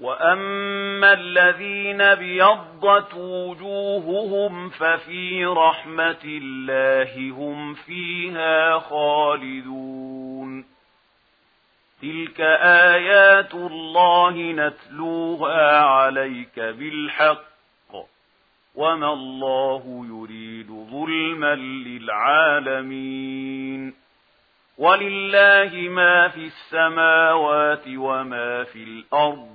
وَأَمَّا الَّذِينَ بِيَضَّتْ وُجُوهُهُمْ فَفِي رَحْمَةِ اللَّهِ هُمْ فِيهَا خَالِدُونَ تِلْكَ آيَاتُ اللَّهِ نَتْلُوهَا عَلَيْكَ بِالْحَقِّ وَمَا اللَّهُ يُرِيدُ ظُلْمًا لِلْعَالَمِينَ وَلِلَّهِ مَا فِي السَّمَاوَاتِ وَمَا فِي الْأَرْضِ